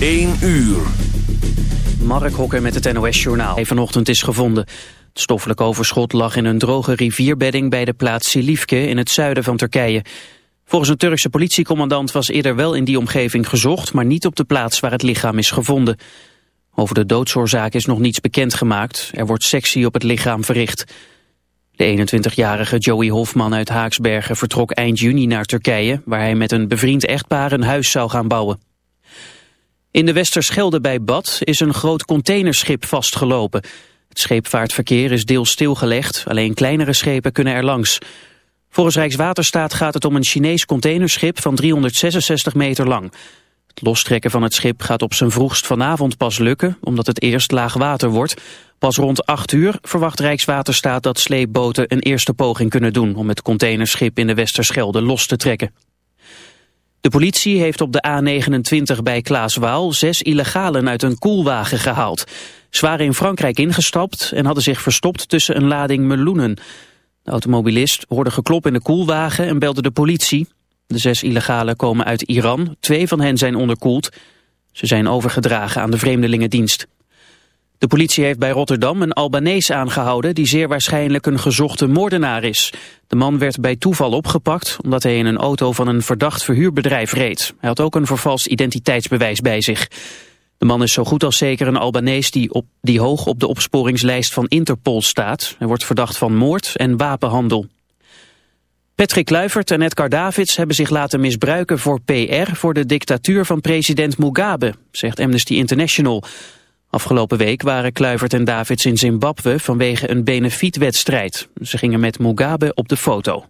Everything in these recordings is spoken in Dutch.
1 uur. Mark Hokker met het NOS Journaal. Vanochtend is gevonden. Het stoffelijk overschot lag in een droge rivierbedding bij de plaats Silifke in het zuiden van Turkije. Volgens een Turkse politiecommandant was eerder wel in die omgeving gezocht, maar niet op de plaats waar het lichaam is gevonden. Over de doodsoorzaak is nog niets bekendgemaakt. Er wordt sectie op het lichaam verricht. De 21-jarige Joey Hofman uit Haaksbergen vertrok eind juni naar Turkije... waar hij met een bevriend echtpaar een huis zou gaan bouwen. In de Westerschelde bij Bad is een groot containerschip vastgelopen. Het scheepvaartverkeer is deels stilgelegd, alleen kleinere schepen kunnen er langs. Volgens Rijkswaterstaat gaat het om een Chinees containerschip van 366 meter lang. Het lostrekken van het schip gaat op zijn vroegst vanavond pas lukken, omdat het eerst laag water wordt. Pas rond 8 uur verwacht Rijkswaterstaat dat sleepboten een eerste poging kunnen doen om het containerschip in de Westerschelde los te trekken. De politie heeft op de A29 bij Klaaswaal zes illegalen uit een koelwagen gehaald. Ze waren in Frankrijk ingestapt en hadden zich verstopt tussen een lading meloenen. De automobilist hoorde geklop in de koelwagen en belde de politie. De zes illegalen komen uit Iran, twee van hen zijn onderkoeld. Ze zijn overgedragen aan de Vreemdelingendienst. De politie heeft bij Rotterdam een Albanees aangehouden die zeer waarschijnlijk een gezochte moordenaar is. De man werd bij toeval opgepakt omdat hij in een auto van een verdacht verhuurbedrijf reed. Hij had ook een vervals identiteitsbewijs bij zich. De man is zo goed als zeker een Albanees die, op, die hoog op de opsporingslijst van Interpol staat. Hij wordt verdacht van moord en wapenhandel. Patrick Kluivert en Edgar Davids hebben zich laten misbruiken voor PR voor de dictatuur van president Mugabe, zegt Amnesty International. Afgelopen week waren Kluivert en Davids in Zimbabwe vanwege een benefietwedstrijd. Ze gingen met Mugabe op de foto.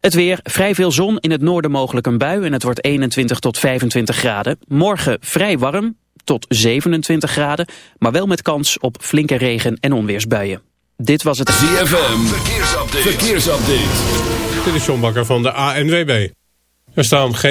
Het weer, vrij veel zon, in het noorden mogelijk een bui en het wordt 21 tot 25 graden. Morgen vrij warm, tot 27 graden, maar wel met kans op flinke regen- en onweersbuien. Dit was het ZFM, verkeersupdate. verkeersupdate. Dit is John Bakker van de ANWB. Er staan geen...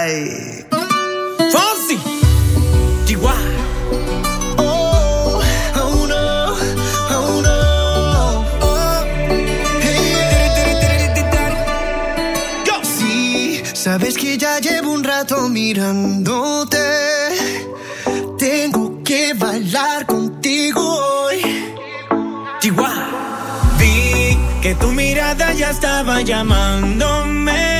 Ay. Fonsi, Chihuahua. Oh, oh no, oh no. Oh, hey. Sí, sabes que ya llevo un rato mirándote. Tengo que bailar contigo hoy. Chihuahua. Vi que tu mirada ya estaba llamándome.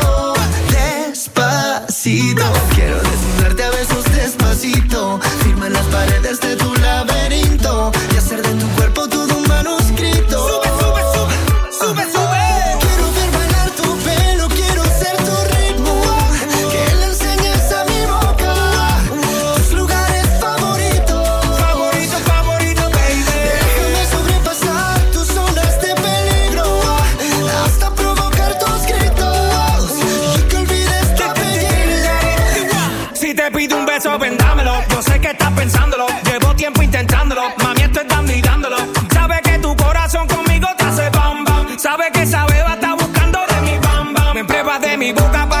Que esa beba está buscando de mi bam bam. Me pruebas de mi boca para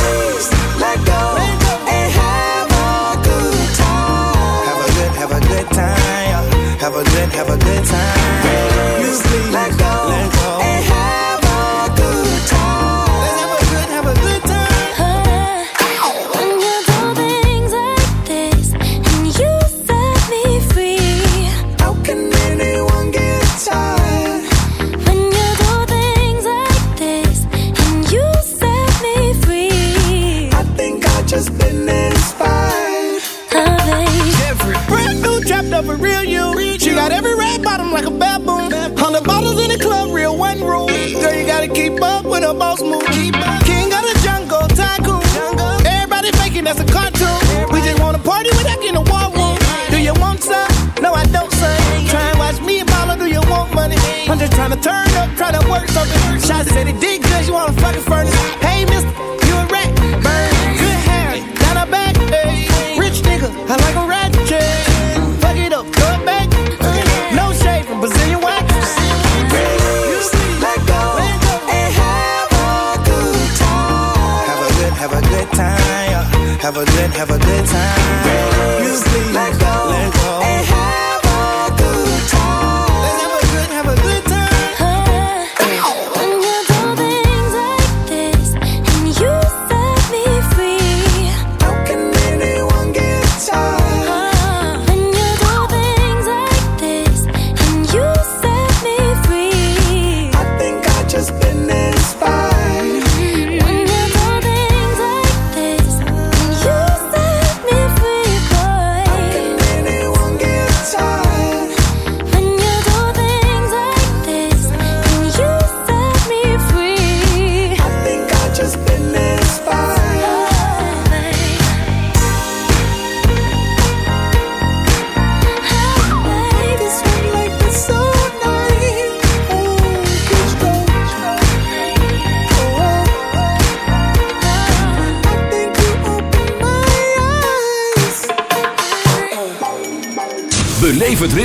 good time. Have a good, have a good time.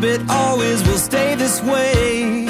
habit always will stay this way.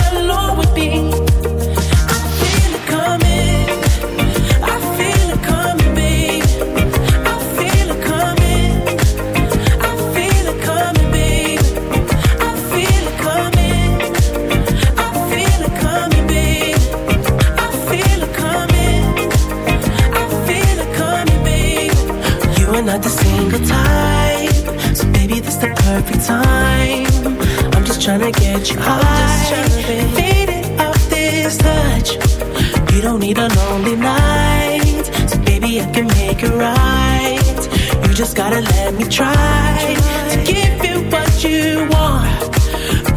tryna get you high. I'm just tryna fade, fade it this touch. You don't need a lonely night, so baby I can make it right. You just gotta let me try. to give you what you want.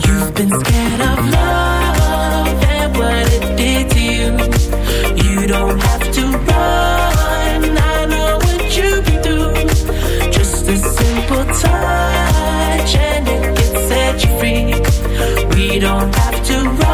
You've been scared of love and what it did to you. You don't don't have to run.